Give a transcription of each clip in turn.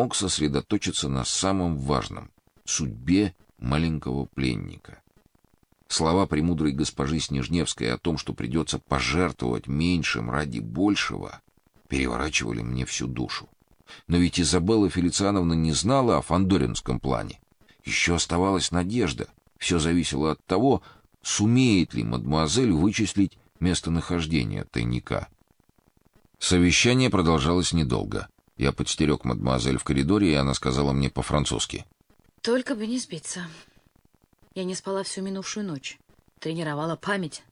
мог сосредоточиться на самом важном судьбе маленького пленника. Слова премудрой госпожи Снежневской о том, что придется пожертвовать меньшим ради большего, переворачивали мне всю душу. Но ведь Изабелла Фелициановна не знала о фандоринском плане. Еще оставалась надежда. Все зависело от того, сумеет ли мадемуазель вычислить местонахождение тайника. Совещание продолжалось недолго. Я подстерег мадемуазель в коридоре, и она сказала мне по-французски: "Только бы не сбиться". Я не спала всю минувшую ночь. Тренировала память.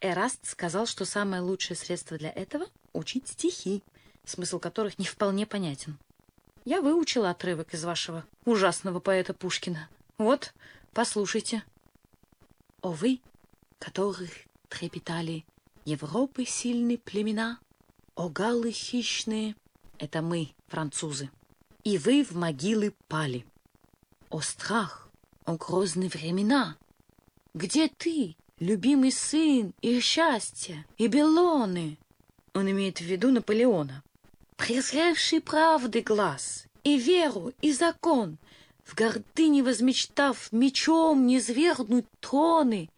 Эраст сказал, что самое лучшее средство для этого — учить стихи, смысл которых не вполне понятен. Я выучила отрывок из вашего ужасного поэта Пушкина. Вот, послушайте. О вы, которых трепетали Европы сильные племена, о галы хищные, это мы, французы, и вы в могилы пали. О страх, о грозные времена! Где ты, любимый сын, и счастье, и белоны? Он имеет в виду Наполеона. Презревший правды глаз, и веру, и закон, в гордыне возмечтав мечом не свергнуть троны,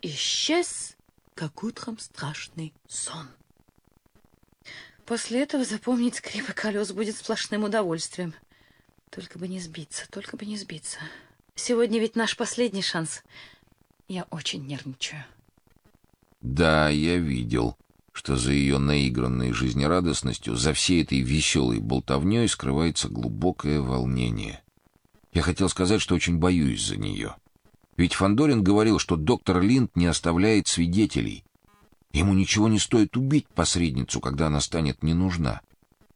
исчез, как утром страшный сон. После этого запомнить скрипы колес будет сплошным удовольствием. Только бы не сбиться, только бы не сбиться. Сегодня ведь наш последний шанс. Я очень нервничаю. Да, я видел, что за ее наигранной жизнерадостностью, за всей этой веселой болтовней скрывается глубокое волнение. Я хотел сказать, что очень боюсь за нее. Ведь Фандорин говорил, что доктор Линд не оставляет свидетелей. Ему ничего не стоит убить посредницу, когда она станет не нужна.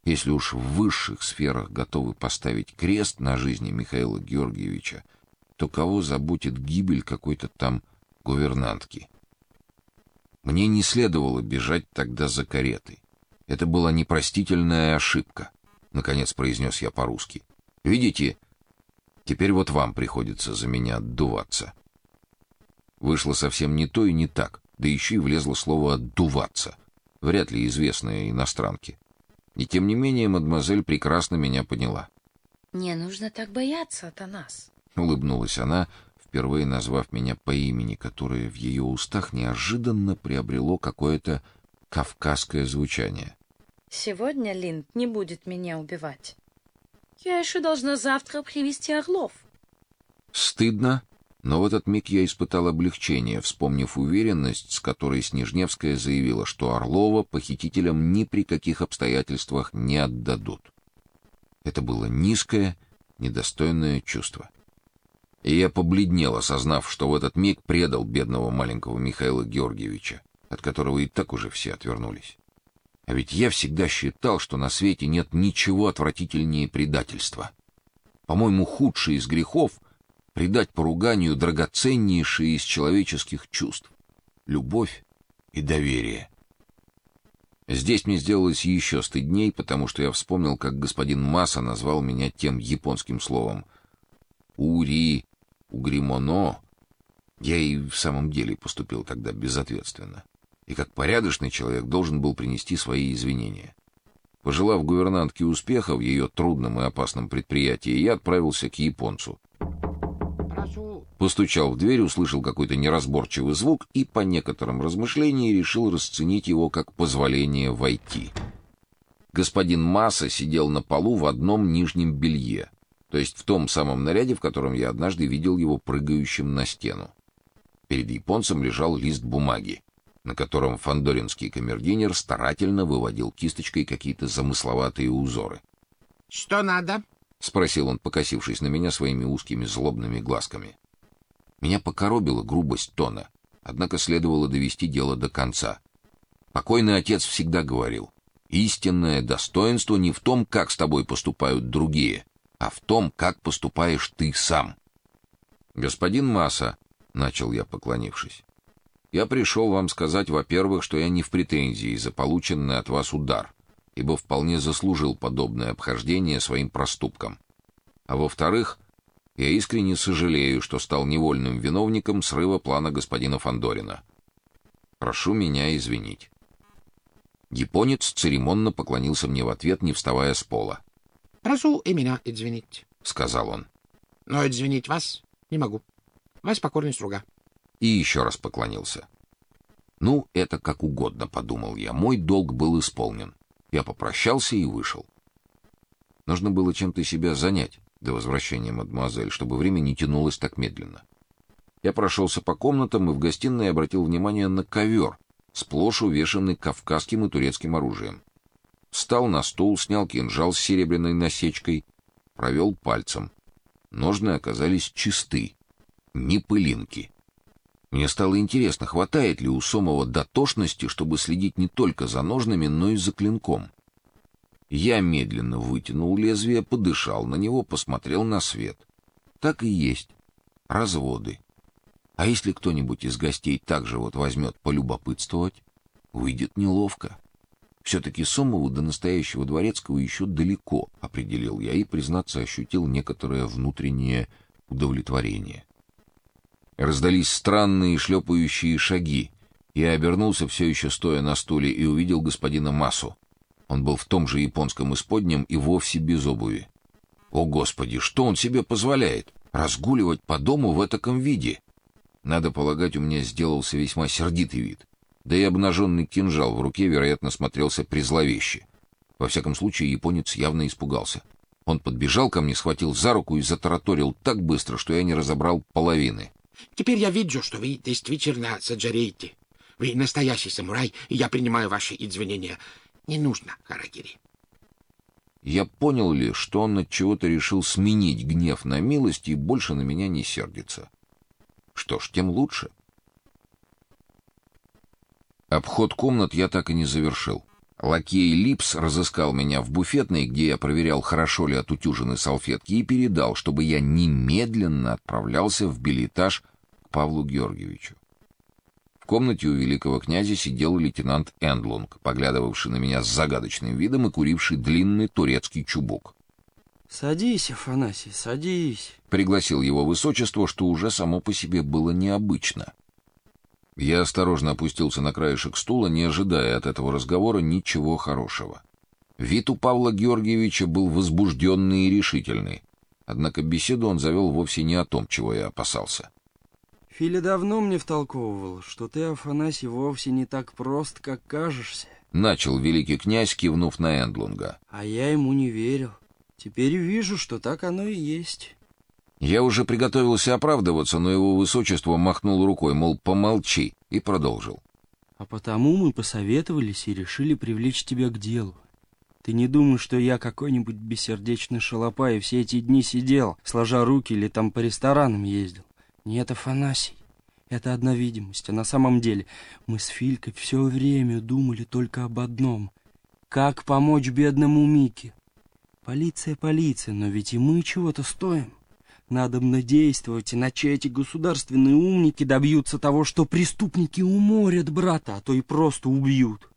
Если уж в высших сферах готовы поставить крест на жизни Михаила Георгиевича, то кого заботит гибель какой-то там гувернантки? Мне не следовало бежать тогда за каретой. Это была непростительная ошибка, наконец произнес я по-русски. Видите, теперь вот вам приходится за меня отдуваться. Вышло совсем не то и не так, да еще и влезло слово отдуваться, вряд ли известное иностранке. И тем не менее, мадемуазель прекрасно меня поняла. Не нужно так бояться, Атанас улыбнулась она, впервые назвав меня по имени, которое в ее устах неожиданно приобрело какое-то кавказское звучание. Сегодня Линд не будет меня убивать. Я еще должна завтра привести Орлов. Стыдно, но в этот миг я испытал облегчение, вспомнив уверенность, с которой Снежневская заявила, что Орлова похитителям ни при каких обстоятельствах не отдадут. Это было низкое, недостойное чувство. И я побледнел, осознав, что в этот миг предал бедного маленького Михаила Георгиевича, от которого и так уже все отвернулись. А ведь я всегда считал, что на свете нет ничего отвратительнее предательства. По-моему, худший из грехов предать поруганию драгоценнейшее из человеческих чувств любовь и доверие. Здесь мне сделалось еще стыдней, потому что я вспомнил, как господин Маса назвал меня тем японским словом ури у Гримоно я и в самом деле поступил тогда безответственно. И как порядочный человек должен был принести свои извинения. Пожелав гувернантке успеха в ее трудном и опасном предприятии, я отправился к японцу. Постучал в дверь, услышал какой-то неразборчивый звук и по некоторым размышлениям решил расценить его как позволение войти. Господин Масса сидел на полу в одном нижнем белье то есть в том самом наряде, в котором я однажды видел его прыгающим на стену. Перед японцем лежал лист бумаги, на котором фандоринский камердинер старательно выводил кисточкой какие-то замысловатые узоры. Что надо? спросил он, покосившись на меня своими узкими злобными глазками. Меня покоробила грубость тона, однако следовало довести дело до конца. Покойный отец всегда говорил: истинное достоинство не в том, как с тобой поступают другие, а в том, как поступаешь ты сам. Господин Масса, начал я, поклонившись. Я пришел вам сказать, во-первых, что я не в претензии за полученный от вас удар, ибо вполне заслужил подобное обхождение своим проступкам. А во-вторых, я искренне сожалею, что стал невольным виновником срыва плана господина Фандорина. Прошу меня извинить. Японец церемонно поклонился мне в ответ, не вставая с пола. Прошу и меня извинить, — сказал он. — Но извинить вас не могу. Вас покорный слуга. И еще раз поклонился. Ну, это как угодно, подумал я. Мой долг был исполнен. Я попрощался и вышел. Нужно было чем-то себя занять до возвращения мадемуазель, чтобы время не тянулось так медленно. Я прошелся по комнатам и в гостиной обратил внимание на ковер, сплошь увешанный кавказским и турецким оружием. Встал на стул, снял кинжал с серебряной насечкой, провел пальцем. Ножны оказались чисты, ни пылинки. Мне стало интересно, хватает ли у Сомова дотошности, чтобы следить не только за ножными, но и за клинком. Я медленно вытянул лезвие, подышал на него, посмотрел на свет. Так и есть. Разводы. А если кто-нибудь из гостей также вот возьмет полюбопытствовать, выйдет неловко. Все-таки Сомову до настоящего дворецкого еще далеко, определил я и, признаться, ощутил некоторое внутреннее удовлетворение. Раздались странные шлепающие шаги. Я обернулся, все еще стоя на стуле, и увидел господина Масу. Он был в том же японском исподнем и вовсе без обуви. О, господи, что он себе позволяет? Разгуливать по дому в таком виде? Надо полагать, у меня сделался весьма сердитый вид. Да и обнаженный кинжал в руке, вероятно, смотрелся призловеще. Во всяком случае, японец явно испугался. Он подбежал ко мне, схватил за руку и затараторил так быстро, что я не разобрал половины. Теперь я вижу, что вы действительно саджареете. Вы настоящий самурай, и я принимаю ваши извинения. Не нужно, Харакири. Я понял ли, что он от чего-то решил сменить гнев на милость и больше на меня не сердится. Что ж, тем лучше. Обход комнат я так и не завершил. Лакей Липс разыскал меня в буфетной, где я проверял, хорошо ли отутюжены салфетки, и передал, чтобы я немедленно отправлялся в билетаж к Павлу Георгиевичу. В комнате у великого князя сидел лейтенант Эндлунг, поглядывавший на меня с загадочным видом и куривший длинный турецкий чубук. «Садись, Афанасий, садись», — пригласил его высочество, что уже само по себе было необычно. Я осторожно опустился на краешек стула, не ожидая от этого разговора ничего хорошего. Вид у Павла Георгиевича был возбужденный и решительный. Однако беседу он завел вовсе не о том, чего я опасался. Филя давно мне втолковывал, что ты, Афанасий, вовсе не так прост, как кажешься. Начал великий князь, кивнув на Эндлунга. А я ему не верил. Теперь вижу, что так оно и есть. Я уже приготовился оправдываться, но его высочество махнул рукой, мол, помолчи, и продолжил. А потому мы посоветовались и решили привлечь тебя к делу. Ты не думаешь, что я какой-нибудь бессердечный шалопай и все эти дни сидел, сложа руки или там по ресторанам ездил? Нет, Афанасий, это одна видимость, а на самом деле мы с Филькой все время думали только об одном — как помочь бедному Мике. Полиция, полиция, но ведь и мы чего-то стоим. Надо действовать, иначе эти государственные умники добьются того, что преступники уморят брата, а то и просто убьют.